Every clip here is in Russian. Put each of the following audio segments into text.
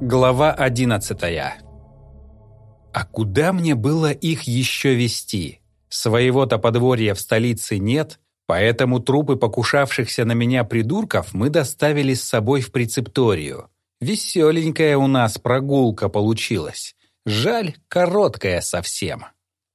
Глава одиннадцатая. А куда мне было их еще вести? Своего-то подворья в столице нет, поэтому трупы покушавшихся на меня придурков мы доставили с собой в прецепторию. Веселенькая у нас прогулка получилась. Жаль, короткая совсем.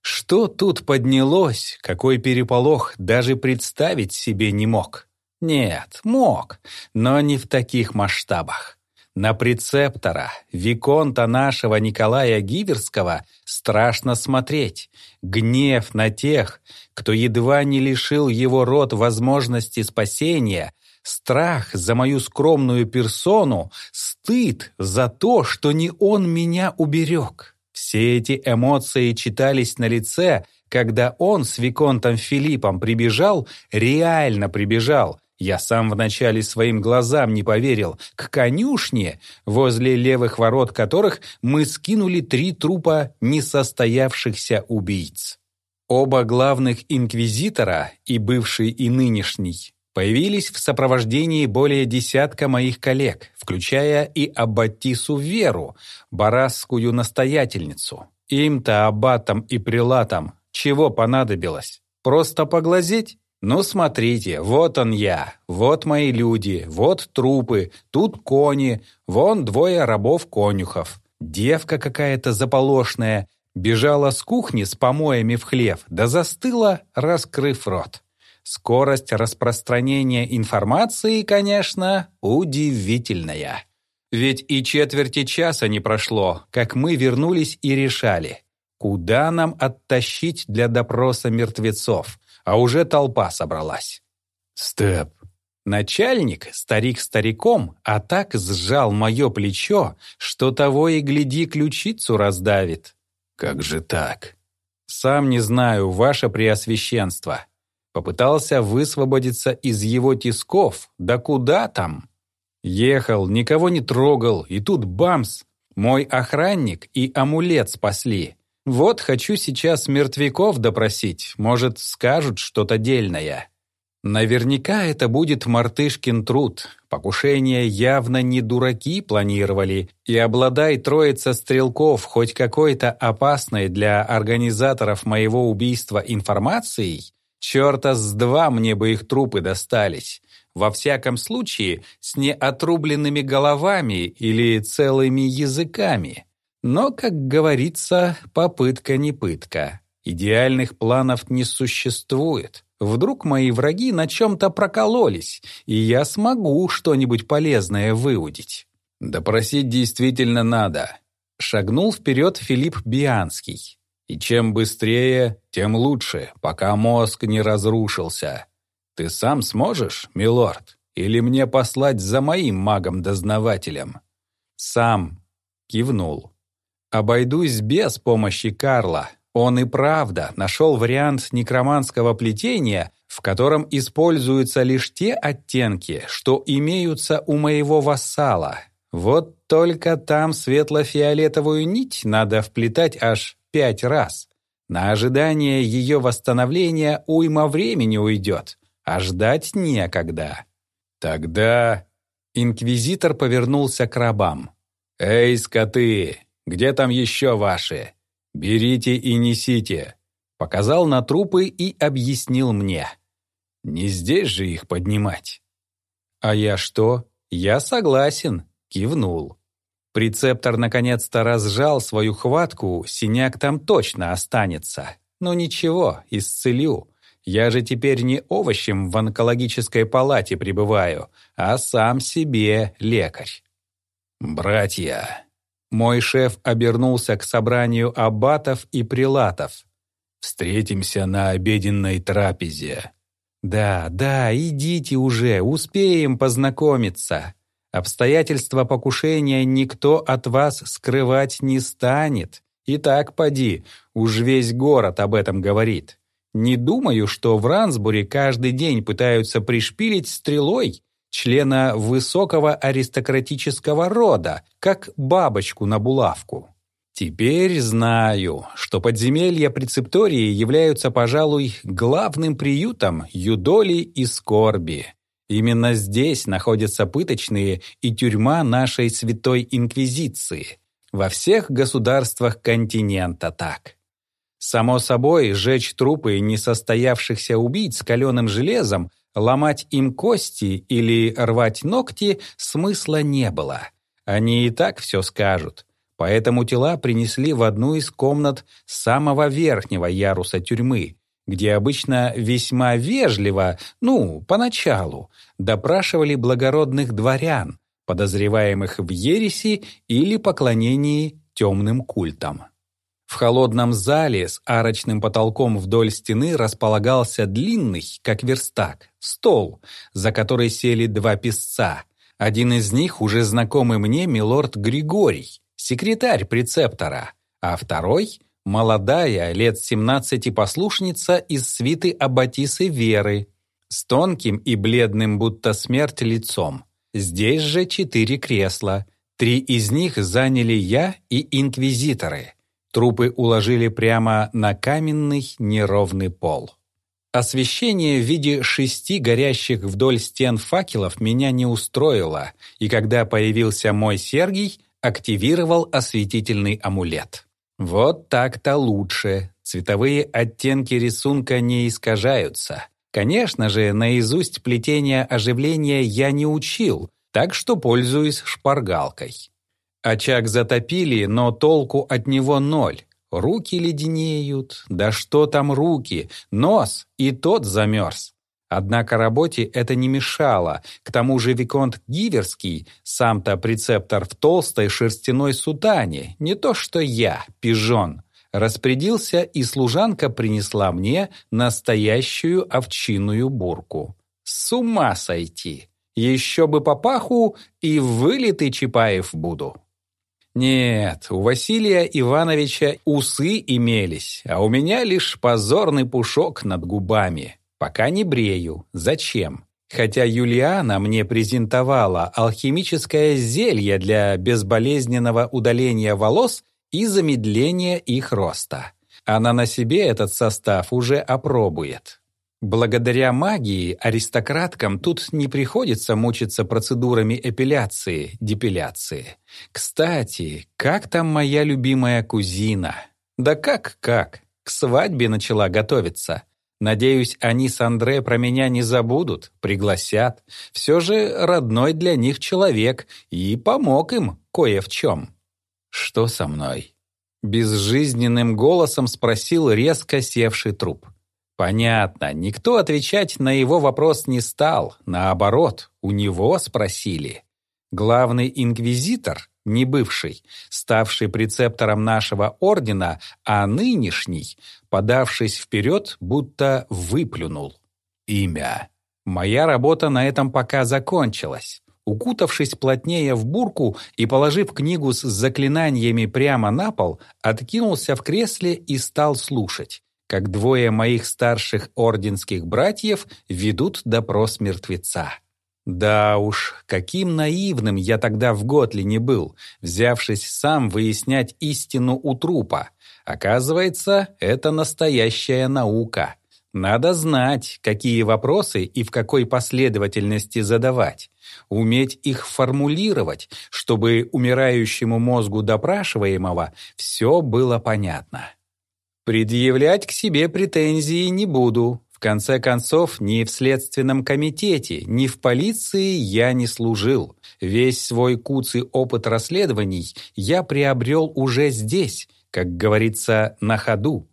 Что тут поднялось, какой переполох, даже представить себе не мог. Нет, мог, но не в таких масштабах. На прецептора, виконта нашего Николая Гиверского, страшно смотреть. Гнев на тех, кто едва не лишил его род возможности спасения, страх за мою скромную персону, стыд за то, что не он меня уберег. Все эти эмоции читались на лице, когда он с Виконтом Филиппом прибежал, реально прибежал. Я сам вначале своим глазам не поверил. К конюшне, возле левых ворот которых мы скинули три трупа несостоявшихся убийц. Оба главных инквизитора, и бывший, и нынешний, появились в сопровождении более десятка моих коллег, включая и Аббатису Веру, барасскую настоятельницу. Им-то аббатам и прилатам чего понадобилось? Просто поглазеть? Ну, смотрите, вот он я, вот мои люди, вот трупы, тут кони, вон двое рабов-конюхов. Девка какая-то заполошная, бежала с кухни с помоями в хлев, да застыла, раскрыв рот. Скорость распространения информации, конечно, удивительная. Ведь и четверти часа не прошло, как мы вернулись и решали, куда нам оттащить для допроса мертвецов, а уже толпа собралась. «Степ!» Начальник, старик стариком, а так сжал мое плечо, что того и гляди ключицу раздавит. «Как же так?» «Сам не знаю, ваше преосвященство», Попытался высвободиться из его тисков, да куда там? Ехал, никого не трогал, и тут бамс! Мой охранник и амулет спасли. Вот хочу сейчас мертвяков допросить, может, скажут что-то дельное. Наверняка это будет мартышкин труд. Покушение явно не дураки планировали, и обладай троица стрелков хоть какой-то опасной для организаторов моего убийства информацией, Черта с два мне бы их трупы достались. Во всяком случае, с неотрубленными головами или целыми языками. Но, как говорится, попытка не пытка. Идеальных планов не существует. Вдруг мои враги на чем-то прокололись, и я смогу что-нибудь полезное выудить. Допросить действительно надо. Шагнул вперед Филипп Бианский. И чем быстрее, тем лучше, пока мозг не разрушился. Ты сам сможешь, милорд? Или мне послать за моим магом-дознавателем? Сам. Кивнул. Обойдусь без помощи Карла. Он и правда нашел вариант некроманского плетения, в котором используются лишь те оттенки, что имеются у моего вассала. Вот только там светло-фиолетовую нить надо вплетать аж пять раз. На ожидание ее восстановления уйма времени уйдет, а ждать некогда. Тогда инквизитор повернулся к рабам. «Эй, скоты, где там еще ваши? Берите и несите!» Показал на трупы и объяснил мне. «Не здесь же их поднимать». «А я что? Я согласен», кивнул. Прецептор наконец-то разжал свою хватку, синяк там точно останется. Но ничего, исцелю. Я же теперь не овощем в онкологической палате пребываю, а сам себе лекарь. «Братья!» Мой шеф обернулся к собранию аббатов и прилатов. «Встретимся на обеденной трапезе». «Да, да, идите уже, успеем познакомиться», Обстоятельства покушения никто от вас скрывать не станет. И так поди, уж весь город об этом говорит. Не думаю, что в Рансбуре каждый день пытаются пришпилить стрелой члена высокого аристократического рода, как бабочку на булавку. Теперь знаю, что подземелья прецептории являются, пожалуй, главным приютом юдоли и скорби. Именно здесь находятся пыточные и тюрьма нашей Святой Инквизиции. Во всех государствах континента так. Само собой, сжечь трупы несостоявшихся убийц каленым железом, ломать им кости или рвать ногти смысла не было. Они и так все скажут. Поэтому тела принесли в одну из комнат самого верхнего яруса тюрьмы, где обычно весьма вежливо, ну, поначалу, допрашивали благородных дворян, подозреваемых в ереси или поклонении темным культам. В холодном зале с арочным потолком вдоль стены располагался длинный, как верстак, стол, за который сели два писца. Один из них уже знакомый мне милорд Григорий, секретарь прецептора, а второй — молодая, лет 17 послушница из свиты Аббатисы Веры, с тонким и бледным, будто смерть, лицом. Здесь же четыре кресла. Три из них заняли я и инквизиторы. Трупы уложили прямо на каменный неровный пол. Освещение в виде шести горящих вдоль стен факелов меня не устроило, и когда появился мой Сергий, активировал осветительный амулет. Вот так-то лучше. Цветовые оттенки рисунка не искажаются. Конечно же, наизусть плетение оживления я не учил, так что пользуюсь шпаргалкой. Очаг затопили, но толку от него ноль. Руки леденеют, да что там руки, нос, и тот замерз. Однако работе это не мешало, к тому же Виконт Гиверский, сам-то прецептор в толстой шерстяной сутане, не то что я, пижон, распорядился, и служанка принесла мне настоящую овчиную бурку. С ума сойти! Еще бы по паху и вылитый Чапаев буду. Нет, у Василия Ивановича усы имелись, а у меня лишь позорный пушок над губами. Пока не брею. Зачем? Хотя Юлиана мне презентовала алхимическое зелье для безболезненного удаления волос и замедления их роста. Она на себе этот состав уже опробует. Благодаря магии аристократкам тут не приходится мучиться процедурами эпиляции, депиляции. Кстати, как там моя любимая кузина? Да как-как? К свадьбе начала готовиться. Надеюсь, они с Андре про меня не забудут, пригласят. Все же родной для них человек и помог им кое в чем. «Что со мной?» Безжизненным голосом спросил резко севший труп. Понятно, никто отвечать на его вопрос не стал. Наоборот, у него спросили. Главный инквизитор, не бывший, ставший прецептором нашего ордена, а нынешний, подавшись вперед, будто выплюнул. Имя. Моя работа на этом пока закончилась. Укутавшись плотнее в бурку и положив книгу с заклинаниями прямо на пол, откинулся в кресле и стал слушать, как двое моих старших орденских братьев ведут допрос мертвеца. Да уж, каким наивным я тогда в Готле не был, взявшись сам выяснять истину у трупа. Оказывается, это настоящая наука. Надо знать, какие вопросы и в какой последовательности задавать, уметь их формулировать, чтобы умирающему мозгу допрашиваемого все было понятно. Предъявлять к себе претензии не буду, в конце концов, ни в Следственном комитете, ни в полиции я не служил. Весь свой куцый опыт расследований я приобрел уже здесь, как говорится, на ходу.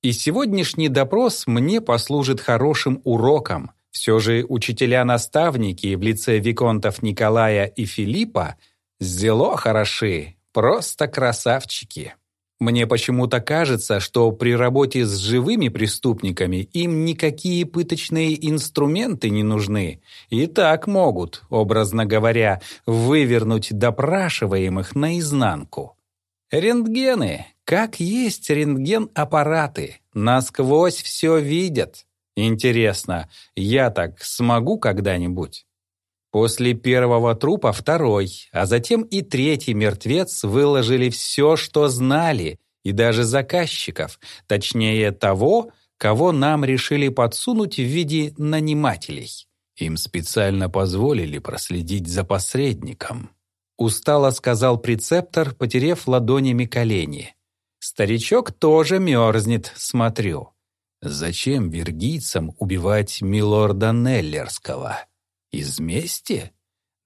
И сегодняшний допрос мне послужит хорошим уроком. Все же учителя-наставники в лице Виконтов Николая и Филиппа зело хороши, просто красавчики. Мне почему-то кажется, что при работе с живыми преступниками им никакие пыточные инструменты не нужны. И так могут, образно говоря, вывернуть допрашиваемых наизнанку. Рентгены, как есть рентген-аппараты, насквозь все видят. Интересно, я так смогу когда-нибудь? После первого трупа второй, а затем и третий мертвец выложили все, что знали, и даже заказчиков, точнее того, кого нам решили подсунуть в виде нанимателей. Им специально позволили проследить за посредником. Устало сказал прецептор, потерев ладонями колени. Старичок тоже мерзнет, смотрю. Зачем вергийцам убивать милорда Неллерского? Из мести?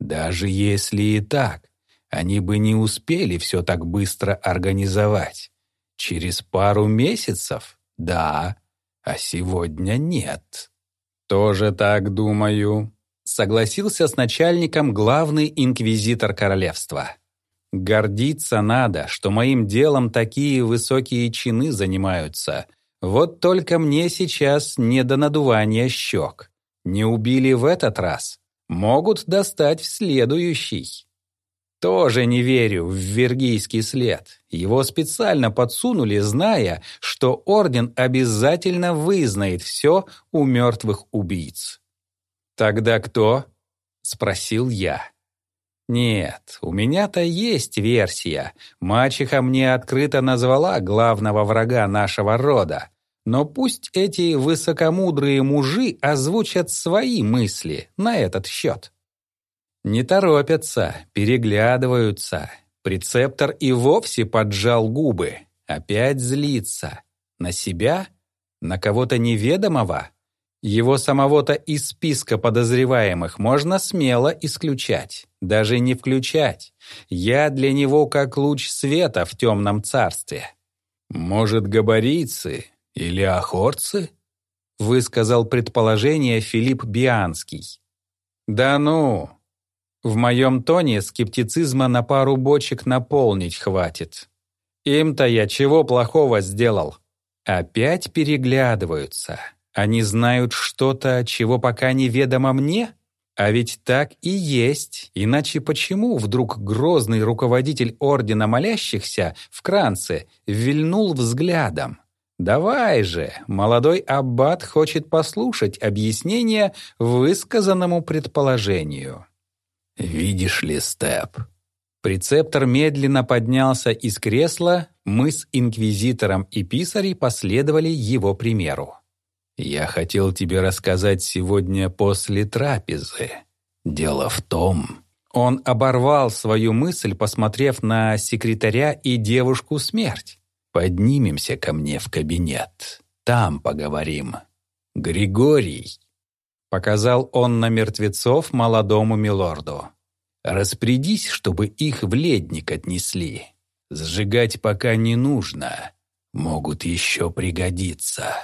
Даже если и так, они бы не успели все так быстро организовать. Через пару месяцев? Да, а сегодня нет. Тоже так думаю, согласился с начальником главный инквизитор королевства. Гордиться надо, что моим делом такие высокие чины занимаются. Вот только мне сейчас не до надувания щек. Не убили в этот раз. Могут достать в следующий. Тоже не верю в вергийский след. Его специально подсунули, зная, что Орден обязательно вызнает все у мертвых убийц. «Тогда кто?» — спросил я. «Нет, у меня-то есть версия. Мачеха мне открыто назвала главного врага нашего рода. Но пусть эти высокомудрые мужи озвучат свои мысли на этот счет». Не торопятся, переглядываются. Прецептор и вовсе поджал губы. Опять злится. На себя? На кого-то неведомого? Его самого-то из списка подозреваемых можно смело исключать, даже не включать. Я для него как луч света в темном царстве. «Может, габарийцы или охорцы?» высказал предположение Филипп Бианский. «Да ну!» В моем тоне скептицизма на пару бочек наполнить хватит. Им-то я чего плохого сделал? Опять переглядываются. Они знают что-то, чего пока неведомо мне? А ведь так и есть. Иначе почему вдруг грозный руководитель Ордена Молящихся в Кранце вильнул взглядом? Давай же, молодой аббат хочет послушать объяснение высказанному предположению. «Видишь ли, Степ?» Прецептор медленно поднялся из кресла, мы с инквизитором и писарей последовали его примеру. Я хотел тебе рассказать сегодня после трапезы. Дело в том...» Он оборвал свою мысль, посмотрев на секретаря и девушку смерть. «Поднимемся ко мне в кабинет. Там поговорим. Григорий!» Показал он на мертвецов молодому милорду. «Распорядись, чтобы их в ледник отнесли. Сжигать пока не нужно. Могут еще пригодиться».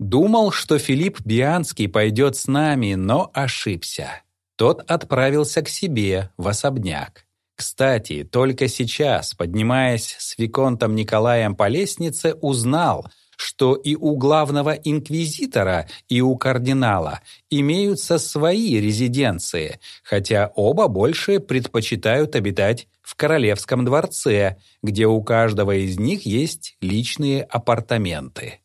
Думал, что Филипп Бианский пойдет с нами, но ошибся. Тот отправился к себе, в особняк. Кстати, только сейчас, поднимаясь с Виконтом Николаем по лестнице, узнал, что и у главного инквизитора, и у кардинала имеются свои резиденции, хотя оба больше предпочитают обитать в королевском дворце, где у каждого из них есть личные апартаменты.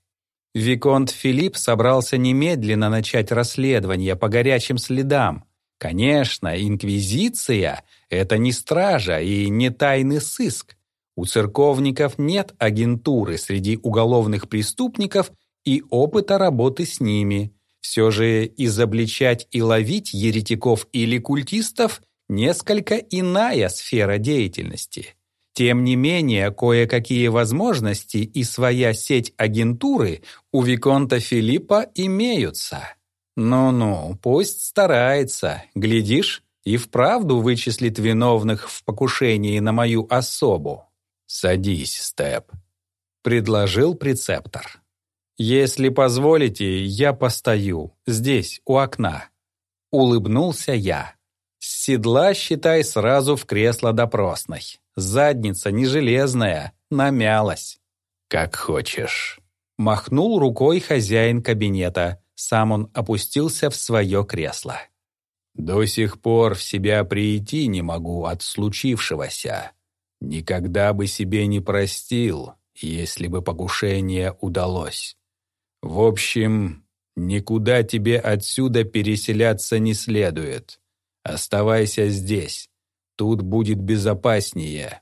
Виконт Филипп собрался немедленно начать расследование по горячим следам. Конечно, инквизиция — это не стража и не тайный сыск. У церковников нет агентуры среди уголовных преступников и опыта работы с ними. Все же изобличать и ловить еретиков или культистов — несколько иная сфера деятельности. Тем не менее, кое-какие возможности и своя сеть агентуры у Виконта Филиппа имеются. Ну-ну, пусть старается, глядишь, и вправду вычислит виновных в покушении на мою особу. «Садись, Степ», — предложил прецептор. «Если позволите, я постою, здесь, у окна». Улыбнулся я. С седла, считай, сразу в кресло допросной. Задница не железная, намялась. «Как хочешь». Махнул рукой хозяин кабинета. Сам он опустился в свое кресло. «До сих пор в себя прийти не могу от случившегося. Никогда бы себе не простил, если бы покушение удалось. В общем, никуда тебе отсюда переселяться не следует. Оставайся здесь. Тут будет безопаснее».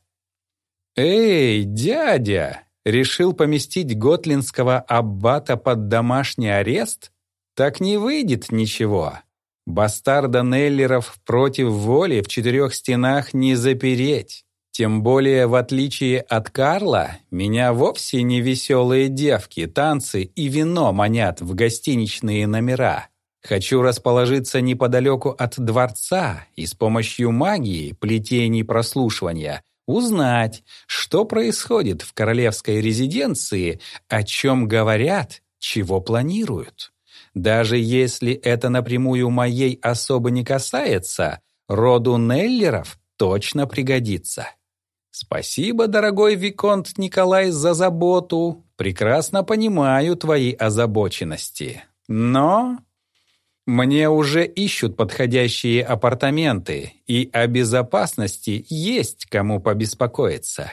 «Эй, дядя!» Решил поместить готлинского аббата под домашний арест? Так не выйдет ничего. Бастарда Неллеров против воли в четырех стенах не запереть. Тем более, в отличие от Карла, меня вовсе не веселые девки, танцы и вино манят в гостиничные номера. Хочу расположиться неподалеку от дворца и с помощью магии, плетений прослушивания, узнать, что происходит в королевской резиденции, о чем говорят, чего планируют. Даже если это напрямую моей особо не касается, роду Неллеров точно пригодится. Спасибо, дорогой Виконт Николай, за заботу. Прекрасно понимаю твои озабоченности. Но мне уже ищут подходящие апартаменты, и о безопасности есть кому побеспокоиться.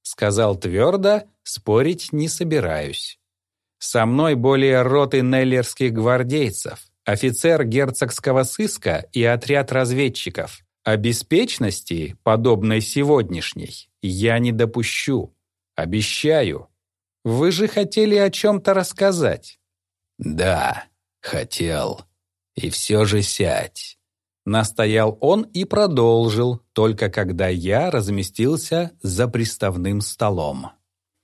Сказал твердо, спорить не собираюсь. Со мной более роты неллерских гвардейцев, офицер герцогского сыска и отряд разведчиков. А беспечности, подобной сегодняшней, я не допущу. Обещаю. Вы же хотели о чем-то рассказать. Да, хотел. И все же сядь. Настоял он и продолжил, только когда я разместился за приставным столом.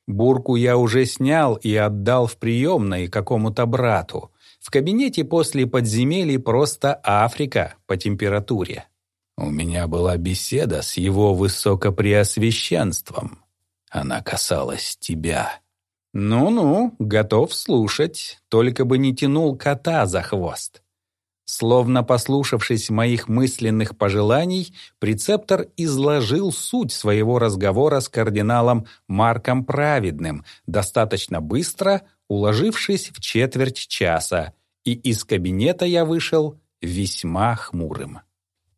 Бурку я уже снял и отдал в приемной какому-то брату. В кабинете после подземелий просто Африка по температуре. У меня была беседа с его высокопреосвященством. Она касалась тебя. Ну-ну, готов слушать, только бы не тянул кота за хвост. Словно послушавшись моих мысленных пожеланий, прецептор изложил суть своего разговора с кардиналом Марком Праведным, достаточно быстро, уложившись в четверть часа, и из кабинета я вышел весьма хмурым.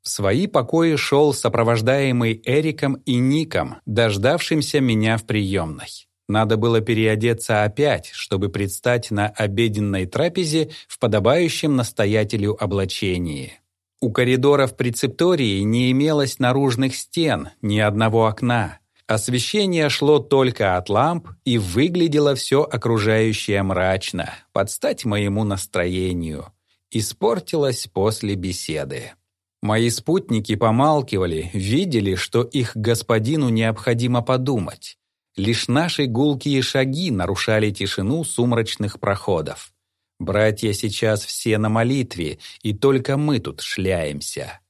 В свои покои шел сопровождаемый Эриком и Ником, дождавшимся меня в приемной. Надо было переодеться опять, чтобы предстать на обеденной трапезе в подобающем настоятелю облачении. У коридоров прецептории не имелось наружных стен, ни одного окна. Освещение шло только от ламп, и выглядело все окружающее мрачно, под стать моему настроению. Испортилось после беседы. Мои спутники помалкивали, видели, что их господину необходимо подумать. Лишь наши гулкие шаги нарушали тишину сумрачных проходов. Братья сейчас все на молитве, и только мы тут шляемся.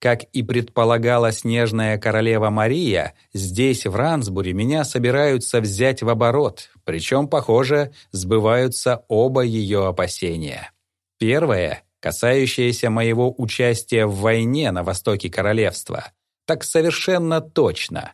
Как и предполагала снежная королева Мария, здесь, в Рансбуре, меня собираются взять в оборот, причем, похоже, сбываются оба ее опасения. Первое касающаяся моего участия в войне на востоке королевства. Так совершенно точно.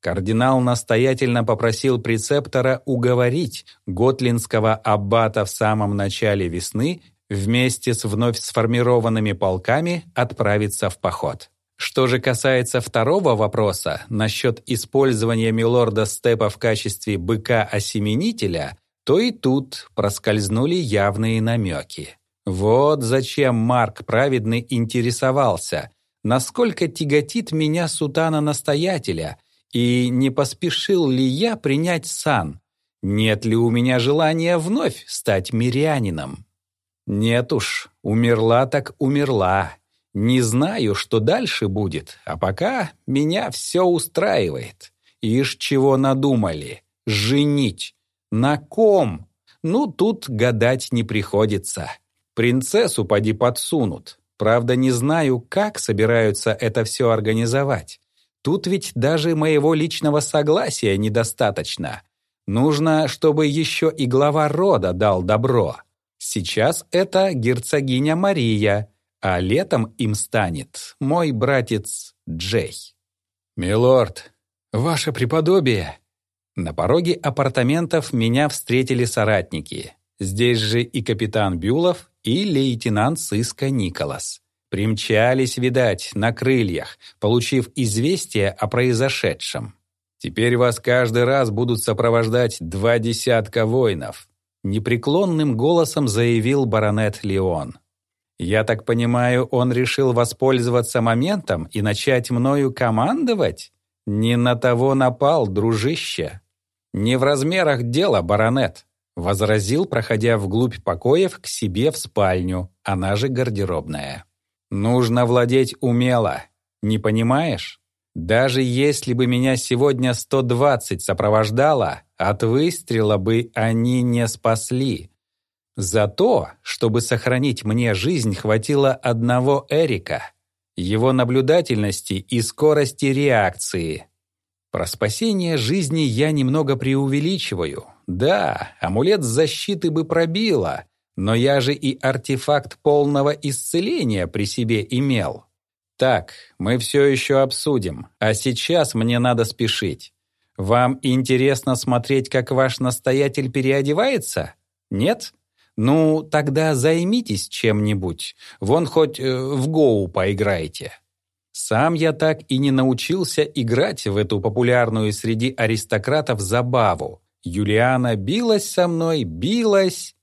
Кардинал настоятельно попросил прецептора уговорить готлинского аббата в самом начале весны вместе с вновь сформированными полками отправиться в поход. Что же касается второго вопроса насчет использования милорда Степа в качестве быка-осеменителя, то и тут проскользнули явные намеки. Вот зачем Марк Праведный интересовался, насколько тяготит меня сутана-настоятеля, и не поспешил ли я принять сан, нет ли у меня желания вновь стать мирянином. Нет уж, умерла так умерла. Не знаю, что дальше будет, а пока меня все устраивает. Ишь, чего надумали? Женить. На ком? Ну, тут гадать не приходится. Принцессу поди подсунут. Правда, не знаю, как собираются это все организовать. Тут ведь даже моего личного согласия недостаточно. Нужно, чтобы еще и глава рода дал добро. Сейчас это герцогиня Мария, а летом им станет мой братец Джей. «Милорд, ваше преподобие!» На пороге апартаментов меня встретили соратники. Здесь же и капитан Бюлов, и лейтенант сыска Николас. Примчались, видать, на крыльях, получив известие о произошедшем. Теперь вас каждый раз будут сопровождать два десятка воинов, непреклонным голосом заявил баронет Леон. Я так понимаю, он решил воспользоваться моментом и начать мною командовать? Не на того напал, дружище. Не в размерах дела, баронет. Возразил, проходя вглубь покоев к себе в спальню, она же гардеробная. Нужно владеть умело. Не понимаешь? Даже если бы меня сегодня 120 сопровождало, от выстрела бы они не спасли. За то, чтобы сохранить мне жизнь, хватило одного Эрика, его наблюдательности и скорости реакции. Про спасение жизни я немного преувеличиваю. Да, амулет защиты бы пробило, но я же и артефакт полного исцеления при себе имел. Так, мы все еще обсудим, а сейчас мне надо спешить. Вам интересно смотреть, как ваш настоятель переодевается? Нет? Ну, тогда займитесь чем-нибудь. Вон хоть э, в Гоу поиграйте. Сам я так и не научился играть в эту популярную среди аристократов забаву. Юлиана билась со мной, билась,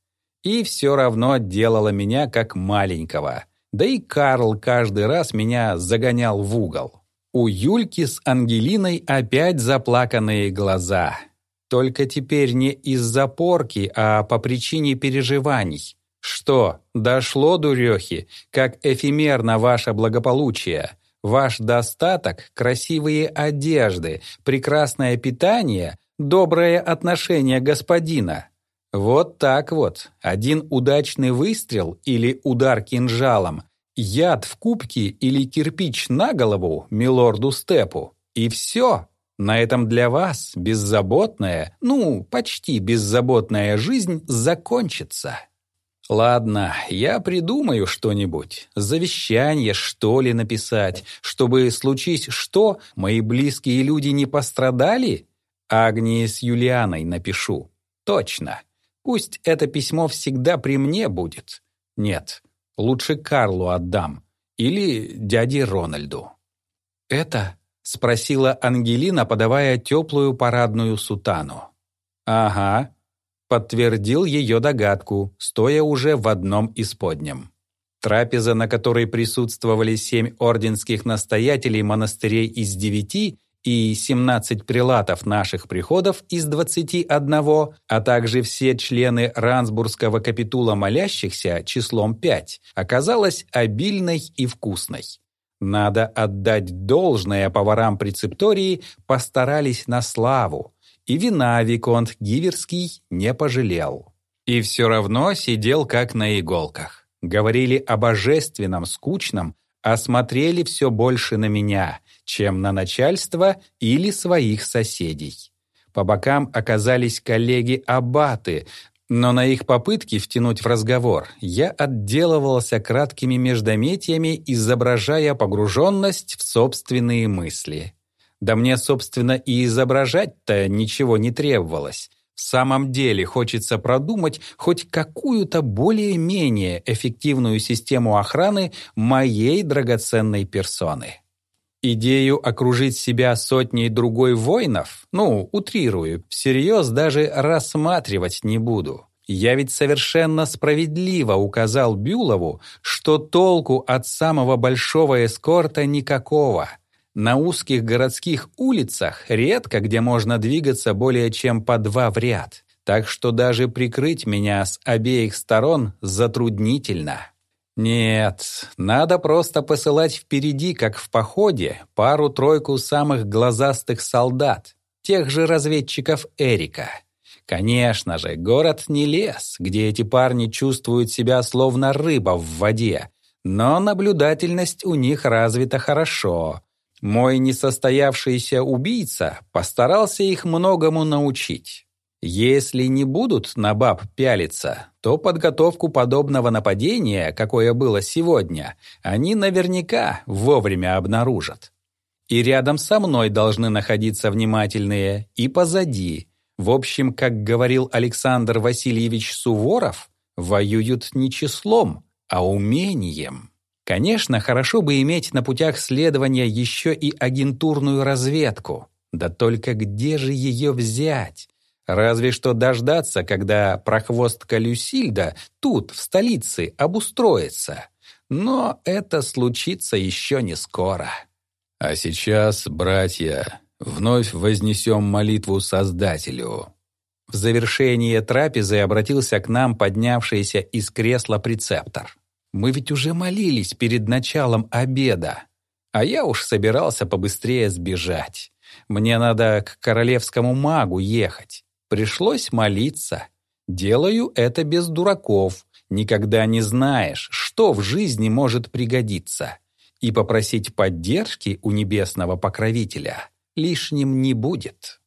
и все равно делала меня как маленького. Да и Карл каждый раз меня загонял в угол. У Юльки с Ангелиной опять заплаканные глаза. Только теперь не из-за порки, а по причине переживаний. Что, дошло, дурехи, как эфемерно ваше благополучие? Ваш достаток, красивые одежды, прекрасное питание, доброе отношение господина. Вот так вот. Один удачный выстрел или удар кинжалом, яд в кубке или кирпич на голову милорду Степу. И все. На этом для вас беззаботная, ну, почти беззаботная жизнь закончится. Ладно, я придумаю что-нибудь. Завещание, что ли, написать, чтобы, случись что, мои близкие люди не пострадали? Агнии с Юлианой напишу. Точно. Пусть это письмо всегда при мне будет. Нет, лучше Карлу отдам. Или дяде Рональду. Это — спросила Ангелина, подавая теплую парадную сутану. «Ага», — подтвердил ее догадку, стоя уже в одном из подням. Трапеза, на которой присутствовали семь орденских настоятелей монастырей из девяти и семнадцать прилатов наших приходов из двадцати одного, а также все члены Рансбургского капитула молящихся числом пять, оказалась обильной и вкусной. Надо отдать должное поварам прецептории, постарались на славу. И вина Виконт Гиверский не пожалел. И все равно сидел как на иголках. Говорили о божественном, скучном, а все больше на меня, чем на начальство или своих соседей. По бокам оказались коллеги-аббаты, но на их попытки втянуть в разговор я отделывался краткими междометиями, изображая погруженность в собственные мысли. Да мне, собственно, и изображать-то ничего не требовалось. В самом деле хочется продумать хоть какую-то более-менее эффективную систему охраны моей драгоценной персоны. Идею окружить себя сотней другой воинов, ну, утрирую, всерьез даже рассматривать не буду. Я ведь совершенно справедливо указал Бюлову, что толку от самого большого эскорта никакого. На узких городских улицах редко где можно двигаться более чем по два в ряд, так что даже прикрыть меня с обеих сторон затруднительно. Нет, надо просто посылать впереди, как в походе, пару-тройку самых глазастых солдат, тех же разведчиков Эрика. Конечно же, город не лес, где эти парни чувствуют себя словно рыба в воде, но наблюдательность у них развита хорошо. Мой несостоявшийся убийца постарался их многому научить. Если не будут на баб пялиться, то подготовку подобного нападения, какое было сегодня, они наверняка вовремя обнаружат. И рядом со мной должны находиться внимательные, и позади. В общем, как говорил Александр Васильевич Суворов, воюют не числом, а умением. Конечно, хорошо бы иметь на путях следования еще и агентурную разведку. Да только где же ее взять? Разве что дождаться, когда прохвостка Люсильда тут, в столице, обустроится. Но это случится еще не скоро. А сейчас, братья, вновь вознесем молитву Создателю. В завершение трапезы обратился к нам поднявшийся из кресла прецептор. Мы ведь уже молились перед началом обеда. А я уж собирался побыстрее сбежать. Мне надо к королевскому магу ехать. Пришлось молиться. Делаю это без дураков. Никогда не знаешь, что в жизни может пригодиться. И попросить поддержки у небесного покровителя лишним не будет.